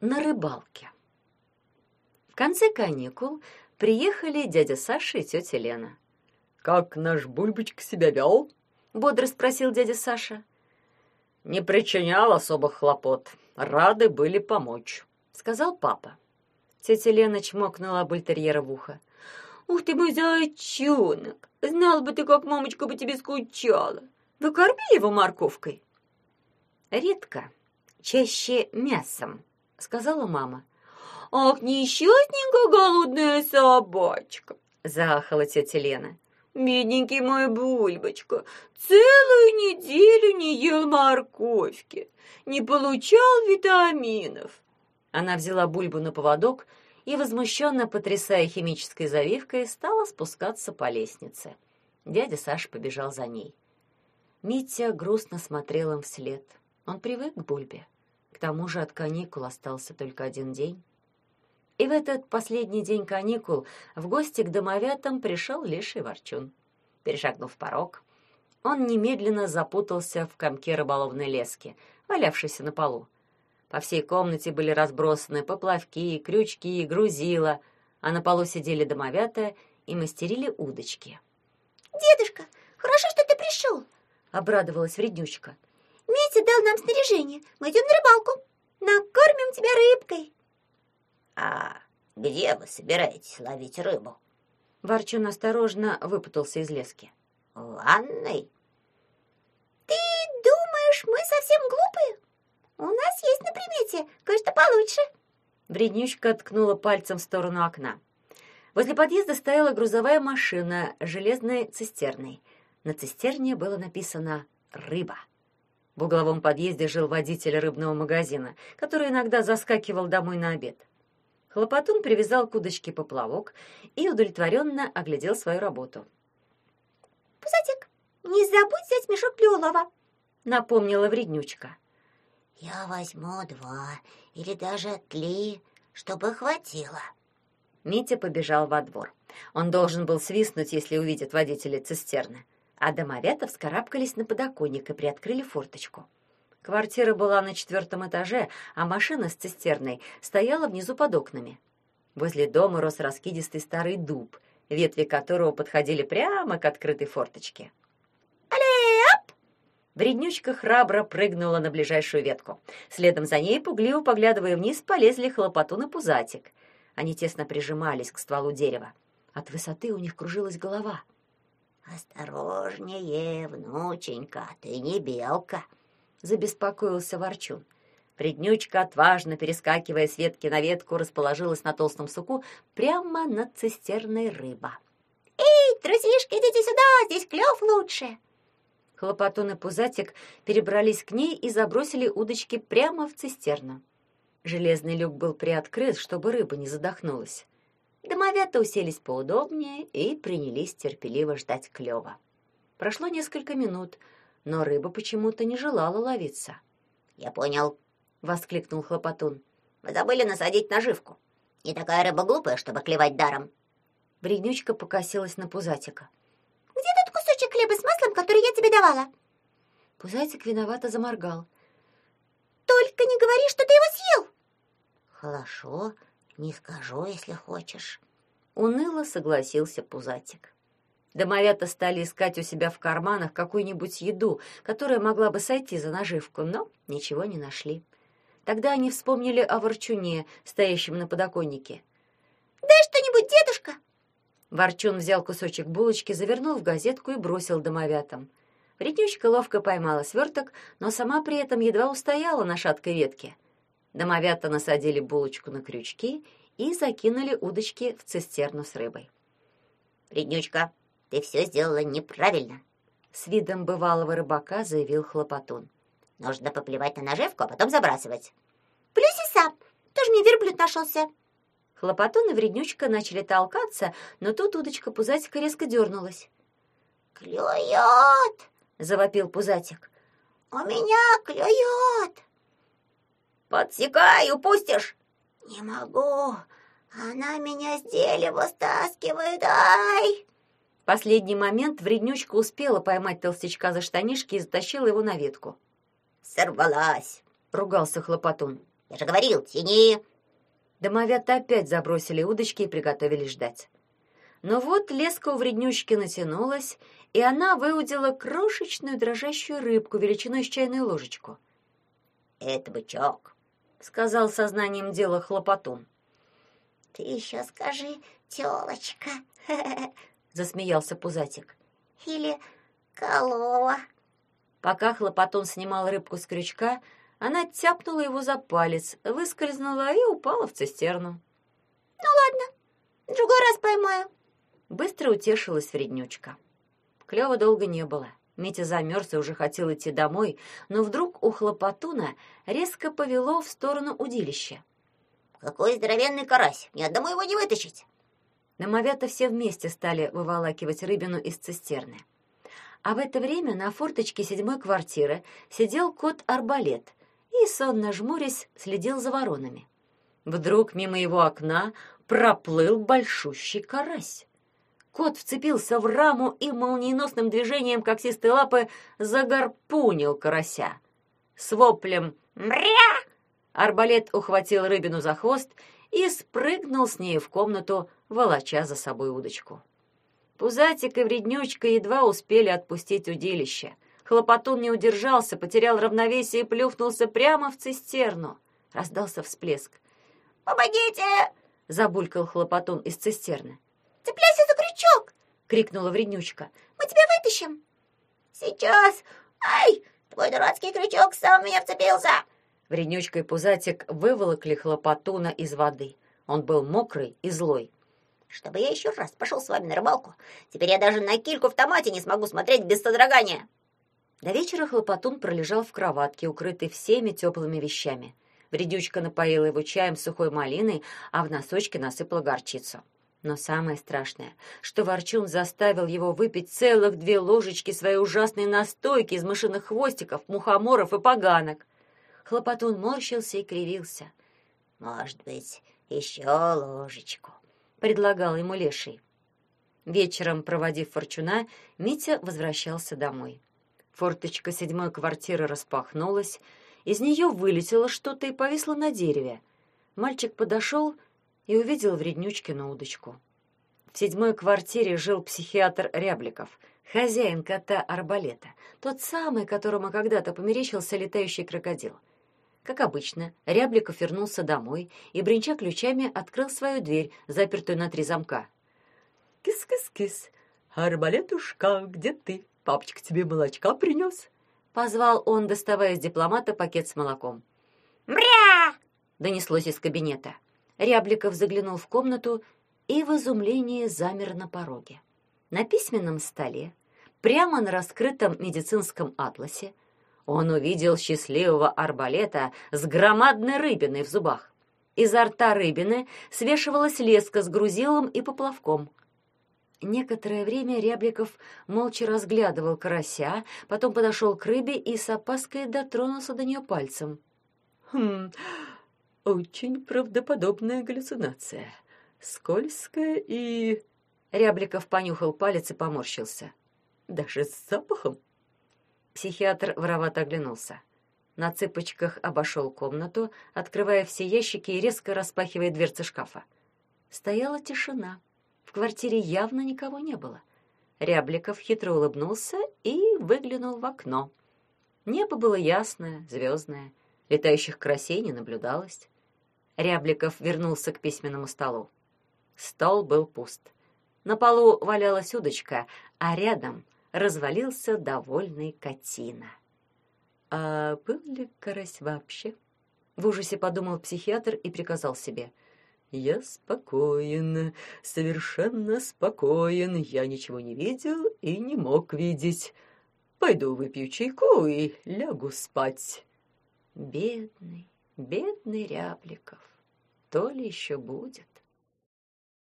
на рыбалке. В конце каникул приехали дядя Саша и тетя Лена. «Как наш Бульбочка себя вел?» — бодро спросил дядя Саша. «Не причинял особых хлопот. Рады были помочь», — сказал папа. Тетя Лена чмокнула бультерьера в ухо. «Ух ты мой зайчонок! Знал бы ты, как мамочка бы тебе скучала! Вы кормили его морковкой?» «Редко, чаще мясом», — сказала мама. «Ах, несчастненькая голодная собачка!» — заахала тетя Лена. «Бедненький мой Бульбочка, целую неделю не ел морковки, не получал витаминов». Она взяла Бульбу на поводок и, возмущенно потрясая химической завивкой, стала спускаться по лестнице. Дядя Саша побежал за ней. Митя грустно смотрел им вслед. Он привык к Бульбе. К тому же от каникул остался только один день. И в этот последний день каникул в гости к домовятам пришел леший ворчун. Перешагнув порог, он немедленно запутался в комке рыболовной лески, валявшейся на полу. По всей комнате были разбросаны поплавки, крючки, грузила, а на полу сидели домовята и мастерили удочки. «Дедушка, хорошо, что ты пришел!» — обрадовалась вреднючка. «Митя дал нам снаряжение. Мы идем на рыбалку. Накормим тебя рыбкой». «А где вы собираетесь ловить рыбу?» Ворчун осторожно выпутался из лески. «В ванной?» «Ты думаешь, мы совсем глупые? У нас есть на примете кое-что получше». Вреднючка ткнула пальцем в сторону окна. Возле подъезда стояла грузовая машина с железной цистерной. На цистерне было написано «Рыба». В угловом подъезде жил водитель рыбного магазина, который иногда заскакивал домой на обед. Хлопотун привязал к удочке поплавок и удовлетворенно оглядел свою работу. «Пузатик, не забудь взять мешок для улова», — напомнила вреднючка. «Я возьму два или даже три, чтобы хватило». Митя побежал во двор. Он должен был свистнуть, если увидит водителя цистерны. А домовята вскарабкались на подоконник и приоткрыли форточку. Квартира была на четвертом этаже, а машина с цистерной стояла внизу под окнами. Возле дома рос раскидистый старый дуб, ветви которого подходили прямо к открытой форточке. «Алеп!» Вреднючка храбро прыгнула на ближайшую ветку. Следом за ней, пугливо поглядывая вниз, полезли хлопотун и пузатик. Они тесно прижимались к стволу дерева. От высоты у них кружилась голова. «Осторожнее, внученька, ты не белка!» забеспокоился Ворчун. Преднючка, отважно перескакивая с ветки на ветку, расположилась на толстом суку прямо над цистерной рыба. «Эй, трусишки, идите сюда, здесь клев лучше!» Хлопотун и Пузатик перебрались к ней и забросили удочки прямо в цистерну. Железный люк был приоткрыт, чтобы рыба не задохнулась. Домовята уселись поудобнее и принялись терпеливо ждать клёва. Прошло несколько минут — но рыба почему-то не желала ловиться. «Я понял», — воскликнул Хлопотун. «Вы забыли насадить наживку. Не такая рыба глупая, чтобы клевать даром». Бреднючка покосилась на Пузатика. «Где тот кусочек хлеба с маслом, который я тебе давала?» Пузатик виновато заморгал. «Только не говори, что ты его съел!» «Хорошо, не скажу, если хочешь». Уныло согласился Пузатик. Домовята стали искать у себя в карманах какую-нибудь еду, которая могла бы сойти за наживку, но ничего не нашли. Тогда они вспомнили о ворчуне, стоящем на подоконнике. «Дай что-нибудь, дедушка!» Ворчун взял кусочек булочки, завернул в газетку и бросил домовятам. Вреднючка ловко поймала сверток, но сама при этом едва устояла на шаткой ветке. Домовята насадили булочку на крючки и закинули удочки в цистерну с рыбой. «Вреднючка, ты все сделала неправильно», — с видом бывалого рыбака заявил Хлопотун. «Нужно поплевать на наживку, а потом забрасывать». «Плюси сам, тоже мне верблюд нашелся». Хлопотун и вреднючка начали толкаться, но тут удочка Пузатика резко дернулась. «Клюет!» — завопил Пузатик. «У меня клюет!» «Подсекай, упустишь!» «Не могу, она меня с дерева стаскивает, ай!» последний момент вреднючка успела поймать толстячка за штанишки и затащила его на ветку. «Сорвалась!» — ругался хлопотун. Я же говорил, тяни. Домовята опять забросили удочки и приготовились ждать. Но вот леска у вреднючки натянулась, и она выудила крошечную дрожащую рыбку величиной с чайную ложечку. Это бычок, — сказал сознанием дела хлопотун. Ты еще скажи, тёлочка, — засмеялся Пузатик. Или колова. Пока хлопотун снимал рыбку с крючка, она тяпнула его за палец, выскользнула и упала в цистерну. «Ну ладно, другой раз поймаю». Быстро утешилась вреднючка. Клёва долго не было. Митя замерз и уже хотел идти домой, но вдруг у хлопотуна резко повело в сторону удилища. «Какой здоровенный карась! Ни одному его не вытащить!» Домовята все вместе стали выволакивать рыбину из цистерны. А в это время на форточке седьмой квартиры сидел кот-арбалет и, сонно жмурясь, следил за воронами. Вдруг мимо его окна проплыл большущий карась. Кот вцепился в раму и молниеносным движением когтистой лапы загорпунил карася. С воплем «Мря!» арбалет ухватил рыбину за хвост и спрыгнул с ней в комнату, волоча за собой удочку. Пузатик и вреднючка едва успели отпустить удилище. Хлопотун не удержался, потерял равновесие и плюхнулся прямо в цистерну. Раздался всплеск. «Помогите!» — забулькал хлопотун из цистерны. «Цепляйся за крючок!» — крикнула вреднючка. «Мы тебя вытащим!» «Сейчас! Ай! Твой дурацкий крючок сам меня вцепился!» Вреднючка и Пузатик выволокли хлопотуна из воды. Он был мокрый и злой чтобы я еще раз пошел с вами на рыбалку. Теперь я даже на кильку в томате не смогу смотреть без содрогания. До вечера хлопотун пролежал в кроватке, укрытый всеми теплыми вещами. Вредючка напоила его чаем сухой малиной, а в носочке насыпала горчицу. Но самое страшное, что Ворчун заставил его выпить целых две ложечки своей ужасной настойки из мышиных хвостиков, мухоморов и поганок. Хлопотун морщился и кривился. «Может быть, еще ложечку?» предлагал ему Леший. Вечером, проводив Форчуна, Митя возвращался домой. Форточка седьмой квартиры распахнулась, из нее вылетело что-то и повисло на дереве. Мальчик подошел и увидел вреднючкину удочку. В седьмой квартире жил психиатр Рябликов, хозяин кота-арбалета, тот самый, которому когда-то померещился летающий крокодил — как обычно, Рябликов вернулся домой и, бренча ключами, открыл свою дверь, запертую на три замка. «Кис-кис-кис! Арбалетушка, где ты? Папочка тебе молочка принес?» Позвал он, доставая из дипломата пакет с молоком. «Мря!» — донеслось из кабинета. Рябликов заглянул в комнату и в изумлении замер на пороге. На письменном столе, прямо на раскрытом медицинском атласе, он увидел счастливого арбалета с громадной рыбиной в зубах. Изо рта рыбины свешивалась леска с грузилом и поплавком. Некоторое время Рябликов молча разглядывал карася, потом подошел к рыбе и с опаской дотронулся до нее пальцем. «Хм, очень правдоподобная галлюцинация. Скользкая и...» Рябликов понюхал палец и поморщился. «Даже с запахом?» Психиатр воровато оглянулся. На цыпочках обошел комнату, открывая все ящики и резко распахивая дверцы шкафа. Стояла тишина. В квартире явно никого не было. Рябликов хитро улыбнулся и выглянул в окно. Небо было ясное, звездное, летающих карасей не наблюдалось. Рябликов вернулся к письменному столу. Стол был пуст. На полу валялась удочка, а рядом развалился довольный котина. А был ли карась вообще? В ужасе подумал психиатр и приказал себе. «Я спокоен, совершенно спокоен, я ничего не видел и не мог видеть. Пойду выпью чайку и лягу спать». Бедный, бедный Рябликов, то ли еще будет.